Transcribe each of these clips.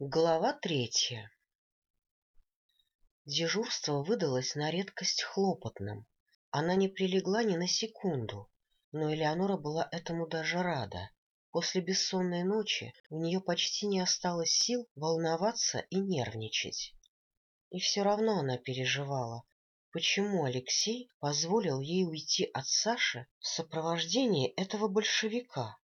Глава третья Дежурство выдалось на редкость хлопотным. Она не прилегла ни на секунду, но Элеонора была этому даже рада. После бессонной ночи у нее почти не осталось сил волноваться и нервничать. И все равно она переживала, почему Алексей позволил ей уйти от Саши в сопровождении этого большевика.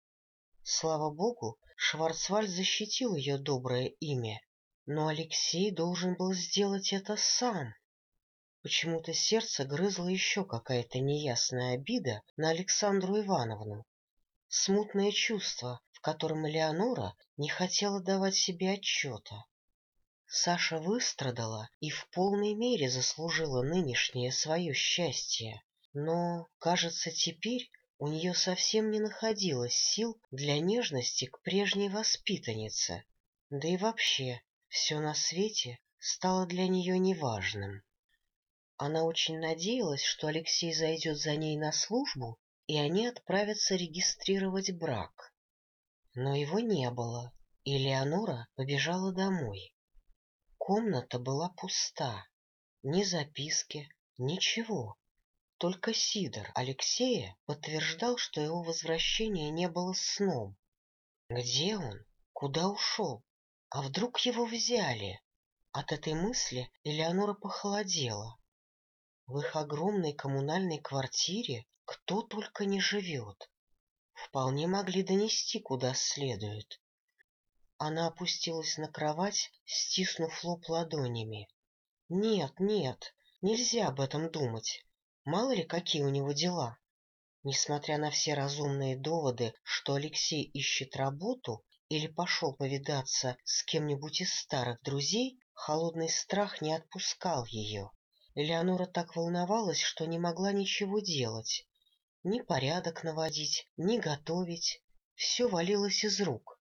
Слава богу, Шварцвальд защитил ее доброе имя, но Алексей должен был сделать это сам. Почему-то сердце грызло еще какая-то неясная обида на Александру Ивановну. Смутное чувство, в котором Элеонора не хотела давать себе отчета. Саша выстрадала и в полной мере заслужила нынешнее свое счастье. Но, кажется, теперь у нее совсем не находилось сил для нежности к прежней воспитаннице. Да и вообще, все на свете стало для нее неважным. Она очень надеялась, что Алексей зайдет за ней на службу, и они отправятся регистрировать брак. Но его не было, и Леонора побежала домой. Комната была пуста, ни записки, ничего. Только Сидор Алексея подтверждал, что его возвращение не было сном. Где он? Куда ушел? А вдруг его взяли? От этой мысли Элеонора похолодела. В их огромной коммунальной квартире кто только не живет. Вполне могли донести куда следует. Она опустилась на кровать, стиснув лоб ладонями. Нет, нет, нельзя об этом думать. Мало ли, какие у него дела. Несмотря на все разумные доводы, что Алексей ищет работу или пошел повидаться с кем-нибудь из старых друзей, холодный страх не отпускал ее. Элеонора так волновалась, что не могла ничего делать. Ни порядок наводить, ни готовить. Все валилось из рук.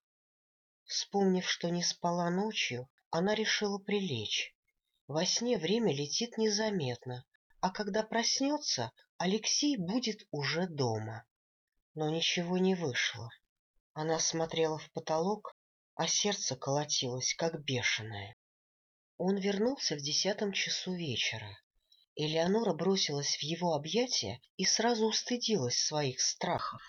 Вспомнив, что не спала ночью, она решила прилечь. Во сне время летит незаметно, а когда проснется, Алексей будет уже дома. Но ничего не вышло. Она смотрела в потолок, а сердце колотилось, как бешеное. Он вернулся в десятом часу вечера. Элеонора бросилась в его объятия и сразу устыдилась своих страхов.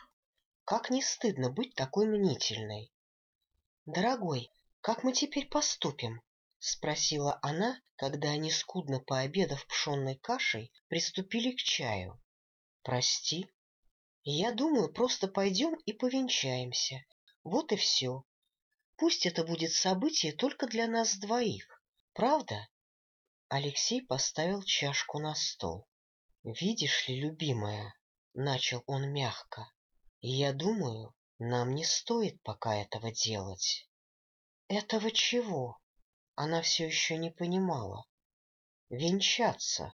Как не стыдно быть такой мнительной. — Дорогой, как мы теперь поступим? — спросила она, когда они, скудно пообедав пшенной кашей, приступили к чаю. — Прости. Я думаю, просто пойдем и повенчаемся. Вот и все. Пусть это будет событие только для нас двоих. Правда? Алексей поставил чашку на стол. — Видишь ли, любимая, — начал он мягко, — я думаю, нам не стоит пока этого делать. — Этого чего? Она все еще не понимала. Венчаться.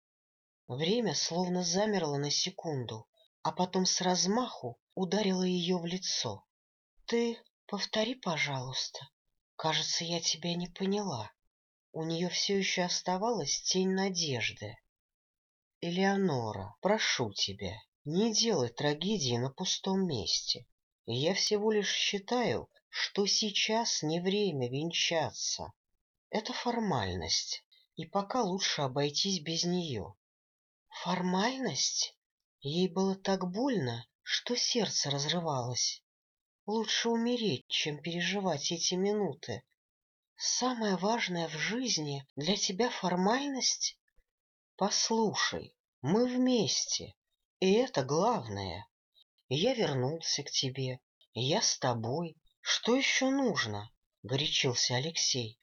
Время словно замерло на секунду, а потом с размаху ударило ее в лицо. — Ты повтори, пожалуйста. Кажется, я тебя не поняла. У нее все еще оставалась тень надежды. — Элеонора, прошу тебя, не делай трагедии на пустом месте. Я всего лишь считаю, что сейчас не время венчаться. Это формальность, и пока лучше обойтись без нее. Формальность? Ей было так больно, что сердце разрывалось. Лучше умереть, чем переживать эти минуты. Самое важное в жизни для тебя формальность? Послушай, мы вместе, и это главное. Я вернулся к тебе, я с тобой. Что еще нужно? — горячился Алексей.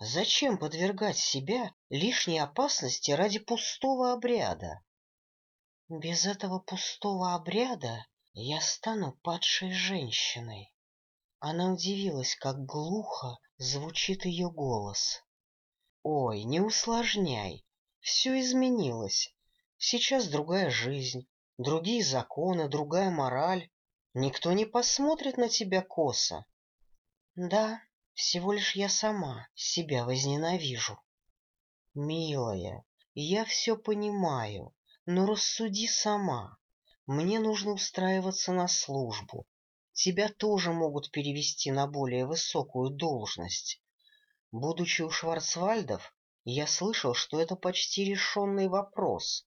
Зачем подвергать себя лишней опасности ради пустого обряда? Без этого пустого обряда я стану падшей женщиной. Она удивилась, как глухо звучит ее голос. Ой, не усложняй, все изменилось. Сейчас другая жизнь, другие законы, другая мораль. Никто не посмотрит на тебя косо. Да, всего лишь я сама себя возненавижу. Милая, я все понимаю, но рассуди сама. Мне нужно устраиваться на службу. Тебя тоже могут перевести на более высокую должность. Будучи у Шварцвальдов, я слышал, что это почти решенный вопрос.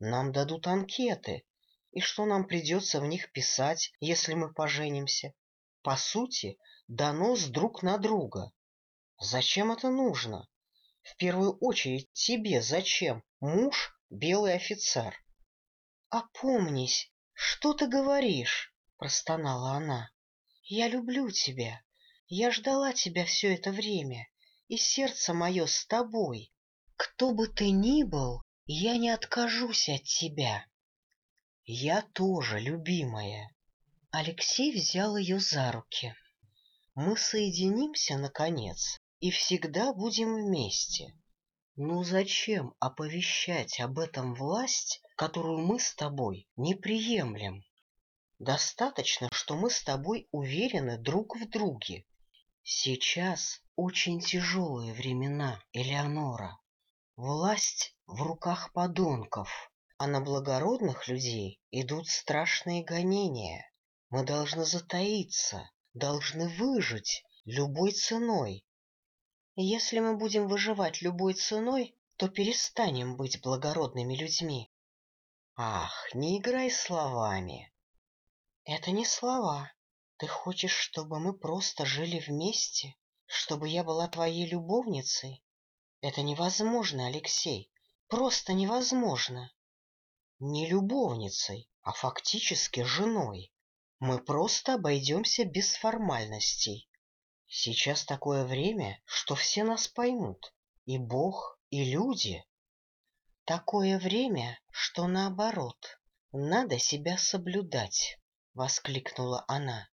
Нам дадут анкеты, и что нам придется в них писать, если мы поженимся? По сути, донос друг на друга. Зачем это нужно? В первую очередь тебе зачем? Муж — белый офицер. — Опомнись, что ты говоришь? — простонала она. — Я люблю тебя. Я ждала тебя все это время, и сердце мое с тобой. Кто бы ты ни был, я не откажусь от тебя. Я тоже, любимая. Алексей взял ее за руки. Мы соединимся, наконец, и всегда будем вместе. Ну зачем оповещать об этом власть, которую мы с тобой не приемлем? Достаточно, что мы с тобой уверены друг в друге, Сейчас очень тяжелые времена, Элеонора. Власть в руках подонков, а на благородных людей идут страшные гонения. Мы должны затаиться, должны выжить любой ценой. Если мы будем выживать любой ценой, то перестанем быть благородными людьми. Ах, не играй словами. Это не слова, ты хочешь, чтобы мы просто жили вместе? Чтобы я была твоей любовницей? Это невозможно, Алексей. Просто невозможно. Не любовницей, а фактически женой. Мы просто обойдемся без формальностей. Сейчас такое время, что все нас поймут. И Бог, и люди. Такое время, что наоборот, надо себя соблюдать, — воскликнула она.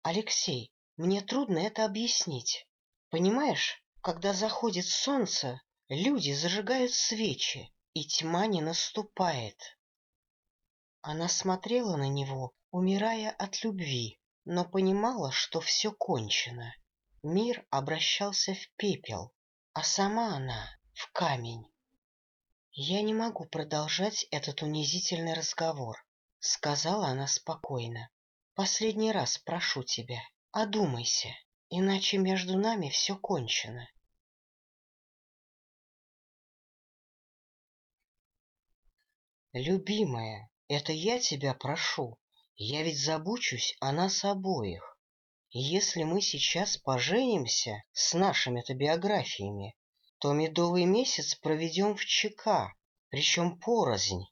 Алексей, мне трудно это объяснить. Понимаешь, когда заходит солнце, люди зажигают свечи, и тьма не наступает. Она смотрела на него, умирая от любви, но понимала, что все кончено. Мир обращался в пепел, а сама она — в камень. «Я не могу продолжать этот унизительный разговор», — сказала она спокойно. Последний раз прошу тебя, одумайся, иначе между нами все кончено. Любимая, это я тебя прошу. Я ведь забочусь о нас обоих. Если мы сейчас поженимся с нашими-то биографиями, то медовый месяц проведем в ЧК, причем порознь.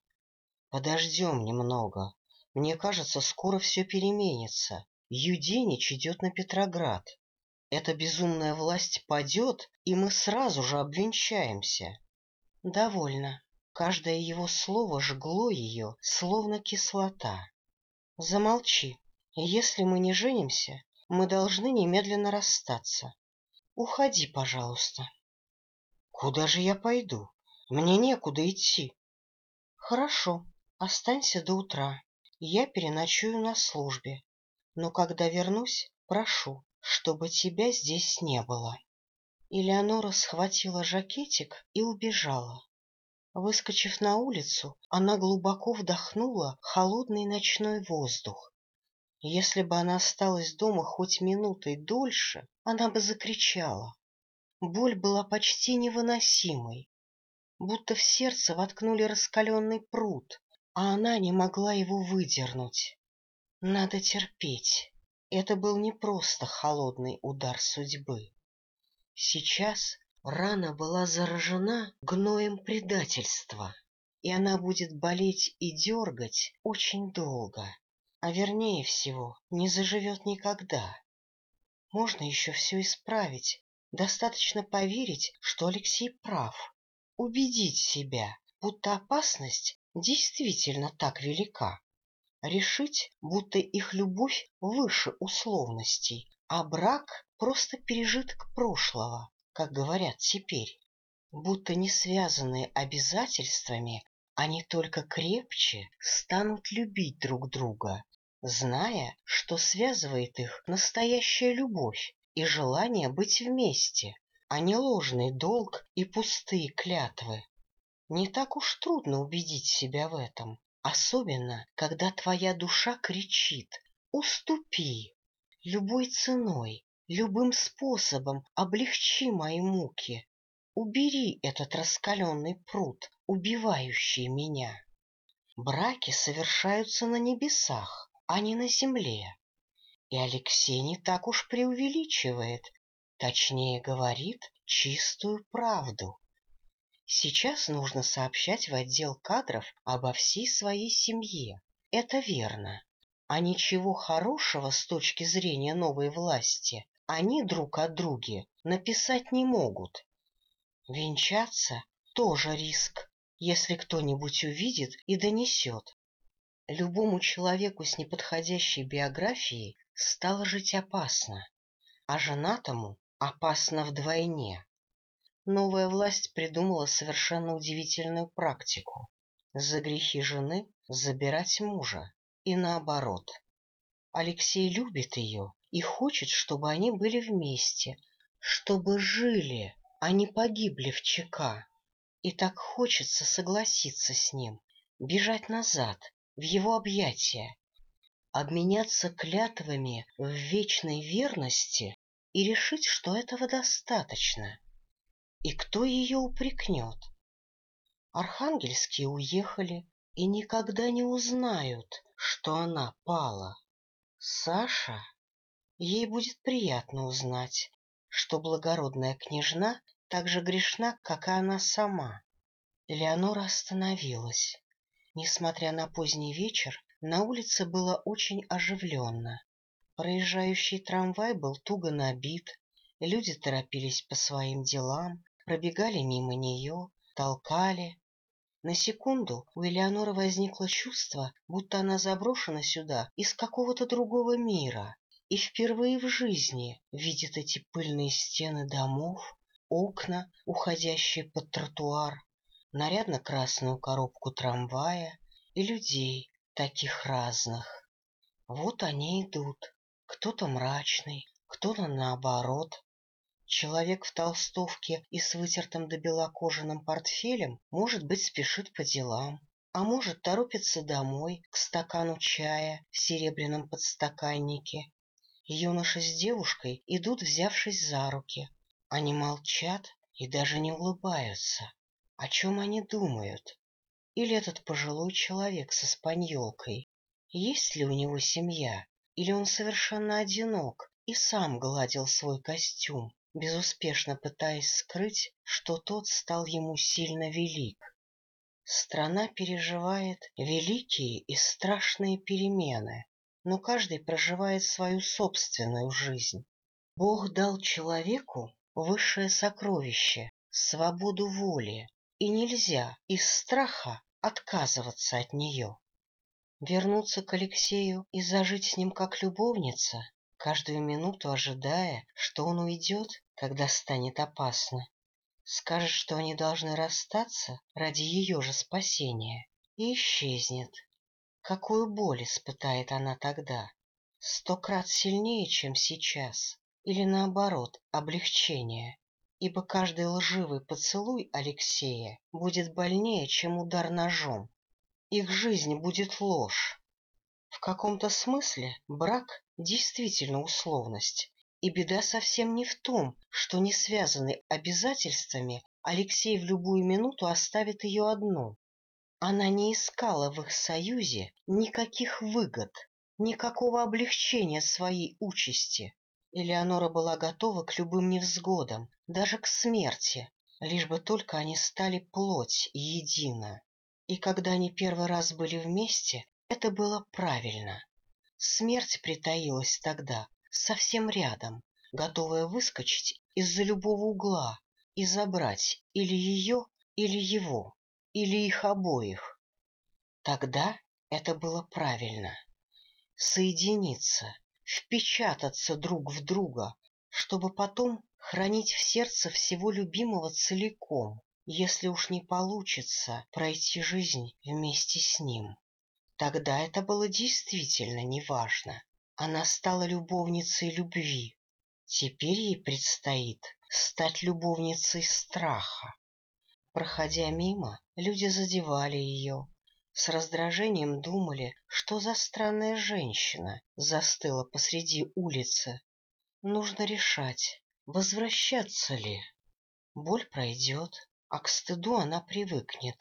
Подождем немного, мне кажется, скоро все переменится. Юденич идет на Петроград. Эта безумная власть падет, и мы сразу же обвенчаемся. Довольно. Каждое его слово жгло ее, словно кислота. Замолчи. Если мы не женимся, мы должны немедленно расстаться. Уходи, пожалуйста. Куда же я пойду? Мне некуда идти. Хорошо, останься до утра. Я переночую на службе, но когда вернусь, прошу, чтобы тебя здесь не было. Элеонора схватила жакетик и убежала. Выскочив на улицу, она глубоко вдохнула холодный ночной воздух. Если бы она осталась дома хоть минутой дольше, она бы закричала. Боль была почти невыносимой, будто в сердце воткнули раскаленный пруд, а она не могла его выдернуть. Надо терпеть. Это был не просто холодный удар судьбы. Сейчас рана была заражена гноем предательства, и она будет болеть и дергать очень долго, а вернее всего не заживет никогда. Можно еще все исправить, достаточно поверить, что Алексей прав, убедить себя, будто опасность действительно так велика. Решить, будто их любовь выше условностей, а брак — просто пережиток прошлого, как говорят теперь. Будто не связанные обязательствами, они только крепче станут любить друг друга, зная, что связывает их настоящая любовь и желание быть вместе, а не ложный долг и пустые клятвы. Не так уж трудно убедить себя в этом, особенно когда твоя душа кричит «Уступи!» любой ценой, любым способом облегчи мои муки. Убери этот раскаленный пруд, убивающий меня. Браки совершаются на небесах, а не на земле. И Алексей не так уж преувеличивает, точнее говорит чистую правду. Сейчас нужно сообщать в отдел кадров обо всей своей семье. Это верно. А ничего хорошего с точки зрения новой власти они друг о друге написать не могут. Венчаться тоже риск, если кто-нибудь увидит и донесет. Любому человеку с неподходящей биографией стало жить опасно, а женатому опасно вдвойне. Новая власть придумала совершенно удивительную практику — за грехи жены забирать мужа и наоборот. Алексей любит ее и хочет, чтобы они были вместе, чтобы жили, а не погибли в ЧК. И так хочется согласиться с ним, бежать назад, в его объятия, обменяться клятвами в вечной верности и решить, что этого достаточно. И кто ее упрекнет? Архангельские уехали и никогда не узнают, что она пала. Саша? Ей будет приятно узнать, что благородная княжна так же грешна, как и она сама. Элеонора остановилась. Несмотря на поздний вечер, на улице было очень оживленно. Проезжающий трамвай был туго набит, люди торопились по своим делам, пробегали мимо нее, толкали. На секунду у Элеоноры возникло чувство, будто она заброшена сюда из какого-то другого мира и впервые в жизни видит эти пыльные стены домов, окна, уходящие под тротуар, нарядно-красную коробку трамвая и людей, таких разных. Вот они идут, кто-то мрачный, кто-то наоборот. Человек в толстовке и с вытертым до бела кожаным портфелем, может быть, спешит по делам, а может, торопится домой к стакану чая в серебряном подстаканнике Юноша с девушкой идут, взявшись за руки. Они молчат и даже не улыбаются. О чем они думают? Или этот пожилой человек со спаньолкой? Есть ли у него семья? Или он совершенно одинок и сам гладил свой костюм, безуспешно пытаясь скрыть, что тот стал ему сильно велик? Страна переживает великие и страшные перемены но каждый проживает свою собственную жизнь. Бог дал человеку высшее сокровище — свободу воли, и нельзя из страха отказываться от нее. Вернуться к Алексею и зажить с ним как любовница, каждую минуту ожидая, что он уйдет, когда станет опасно. Скажет, что они должны расстаться ради ее же спасения, и исчезнет, Какую боль испытает она тогда? Сто крат сильнее, чем сейчас, или наоборот, облегчение, ибо каждый лживый поцелуй Алексея будет больнее, чем удар ножом. Их жизнь будет ложь. В каком-то смысле брак действительно условность, и беда совсем не в том, что не связанный обязательствами Алексей в любую минуту оставит ее одну. Она не искала в их союзе никаких выгод, никакого облегчения своей участи. Элеонора была готова к любым невзгодам, даже к смерти, лишь бы только они стали плоть едино. И когда они первый раз были вместе, это было правильно. Смерть притаилась тогда, совсем рядом, готовая выскочить из-за любого угла и забрать или ее, или его или их обоих. Тогда это было правильно. Соединиться, впечататься друг в друга, чтобы потом хранить в сердце всего любимого целиком, если уж не получится пройти жизнь вместе с ним. Тогда это было действительно неважно. Она стала любовницей любви. Теперь ей предстоит стать любовницей страха. Проходя мимо, люди задевали ее, с раздражением думали, что за странная женщина застыла посреди улицы. Нужно решать, возвращаться ли. Боль пройдет, а к стыду она привыкнет.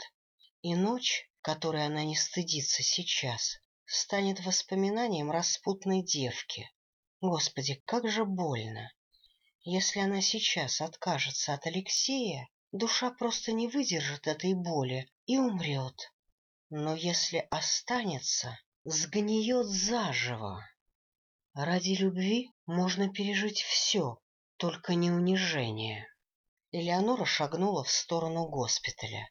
И ночь, которой она не стыдится сейчас, станет воспоминанием распутной девки. Господи, как же больно! Если она сейчас откажется от Алексея, душа просто не выдержит этой боли и умрет. Но если останется, сгниет заживо. Ради любви можно пережить все, только не унижение. Элеонора шагнула в сторону госпиталя.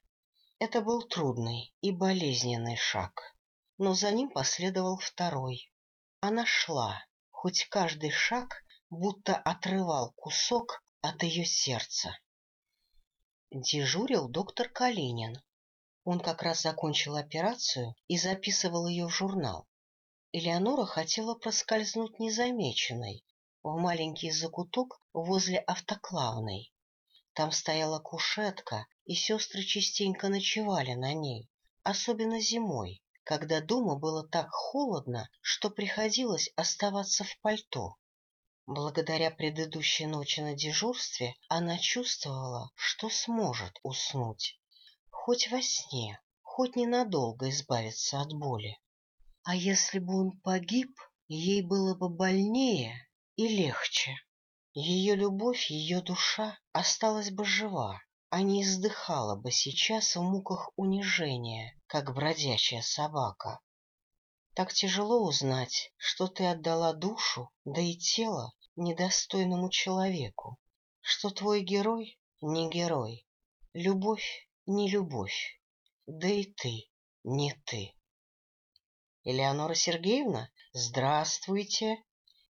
Это был трудный и болезненный шаг, но за ним последовал второй. Она шла, хоть каждый шаг будто отрывал кусок от ее сердца. Дежурил доктор Калинин. Он как раз закончил операцию и записывал ее в журнал. Элеонора хотела проскользнуть незамеченной в маленький закуток возле автоклавной. Там стояла кушетка, и сестры частенько ночевали на ней, особенно зимой, когда дома было так холодно, что приходилось оставаться в пальто. Благодаря предыдущей ночи на дежурстве она чувствовала, что сможет уснуть. Хоть во сне, хоть ненадолго избавиться от боли. А если бы он погиб, ей было бы больнее и легче. Ее любовь, ее душа осталась бы жива, а не издыхала бы сейчас в муках унижения, как бродячая собака. Так тяжело узнать, что ты отдала душу, да и тело недостойному человеку, что твой герой не герой, любовь не любовь, да и ты не ты. Элеонора Сергеевна, здравствуйте.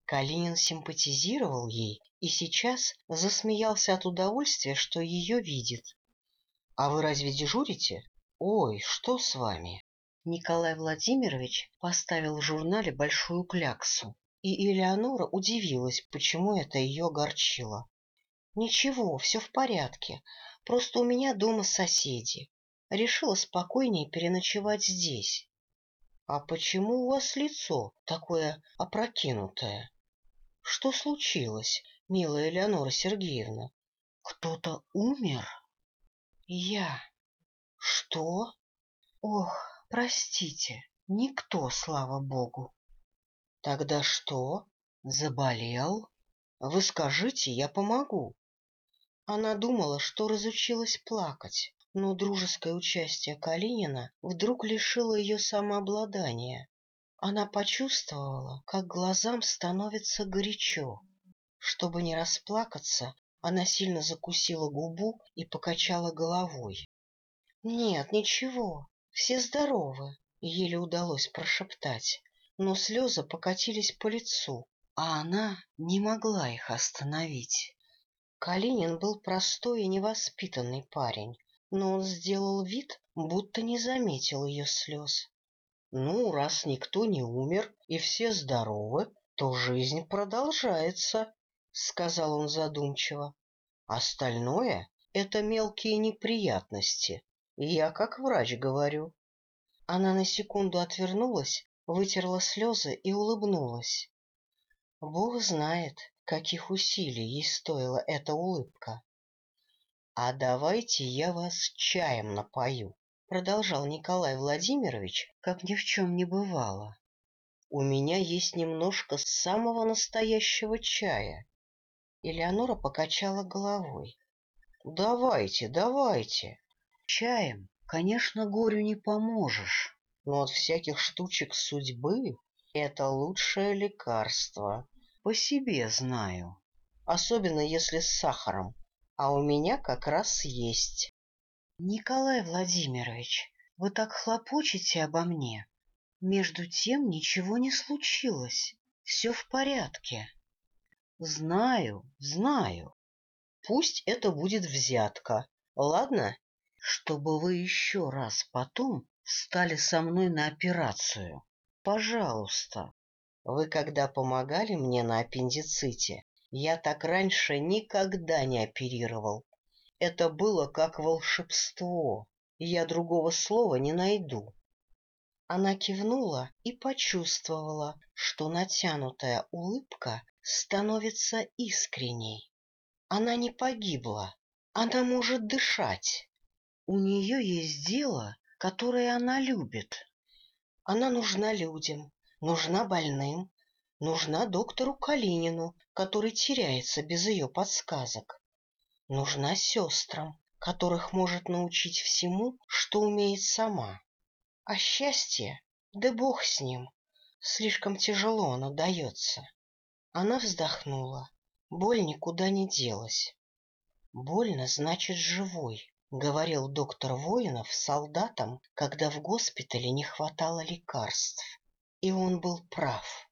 Калинин симпатизировал ей и сейчас засмеялся от удовольствия, что ее видит. — А вы разве дежурите? Ой, что с вами? Николай Владимирович поставил в журнале большую кляксу, и Элеонора удивилась, почему это ее огорчило. — Ничего, все в порядке, просто у меня дома соседи. Решила спокойнее переночевать здесь. — А почему у вас лицо такое опрокинутое? — Что случилось, милая Элеонора Сергеевна? Кто-то умер? — Я. — Что? — Ох, Простите, никто, слава богу. Тогда что? Заболел? Вы скажите, я помогу. Она думала, что разучилась плакать, но дружеское участие Калинина вдруг лишило ее самообладания. Она почувствовала, как глазам становится горячо. Чтобы не расплакаться, она сильно закусила губу и покачала головой. — Нет, ничего, все здоровы, еле удалось прошептать, но слезы покатились по лицу, а она не могла их остановить. Калинин был простой и невоспитанный парень, но он сделал вид, будто не заметил ее слез. Ну, раз никто не умер и все здоровы, то жизнь продолжается, — сказал он задумчиво. Остальное — это мелкие неприятности, я как врач говорю. Она на секунду отвернулась, вытерла слезы и улыбнулась. Бог знает, каких усилий ей стоила эта улыбка. — А давайте я вас чаем напою, — продолжал Николай Владимирович, как ни в чем не бывало. — У меня есть немножко самого настоящего чая. Элеонора покачала головой. — Давайте, давайте. Чаем, конечно, горю не поможешь, но от всяких штучек судьбы это лучшее лекарство. По себе знаю. Особенно если с сахаром. А у меня как раз есть. Николай Владимирович, вы так хлопочете обо мне. Между тем ничего не случилось. Все в порядке. Знаю, знаю. Пусть это будет взятка. Ладно? чтобы вы еще раз потом стали со мной на операцию. Пожалуйста. Вы когда помогали мне на аппендиците, я так раньше никогда не оперировал. Это было как волшебство, я другого слова не найду. Она кивнула и почувствовала, что натянутая улыбка становится искренней. Она не погибла, она может дышать. У нее есть дело, которое она любит. Она нужна людям, нужна больным, нужна доктору Калинину, который теряется без ее подсказок. Нужна сестрам, которых может научить всему, что умеет сама. А счастье, да бог с ним, слишком тяжело оно дается. Она вздохнула. Боль никуда не делась. Больно значит живой, говорил доктор Воинов солдатам, когда в госпитале не хватало лекарств. И он был прав.